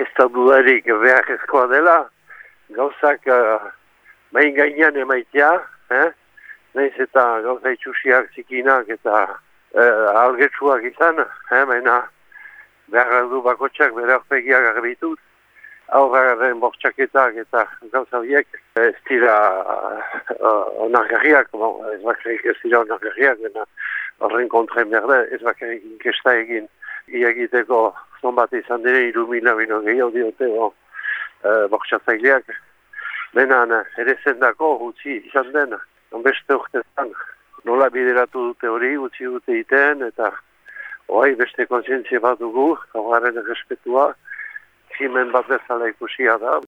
ez da dudarik behar ezkoa dela, gauzak uh, main gainean emaitea, eh? nahiz eta gauza itxusiak zikinak eta uh, algetsuak izan, eh? baina behar du bakotxak bere horpegiak arbituz, aurraren bortxaketak eta gauza horiek ez dira uh, onargarriak, bon, ez bakarrik ez dira onargarriak, horren kontraen behar ez bakarrik inkesta egin iagiteko zon bat izan dire, irumila bino gehiago diote, bo, e, bortxatzaileak. Benan, ere zendako utzi izan den, onbeste urtetan, nola bideratu dute hori, utzi dute iten, eta oai beste konsientzia bat dugu, hogaren respetua, zimen bat bezala ikusia da,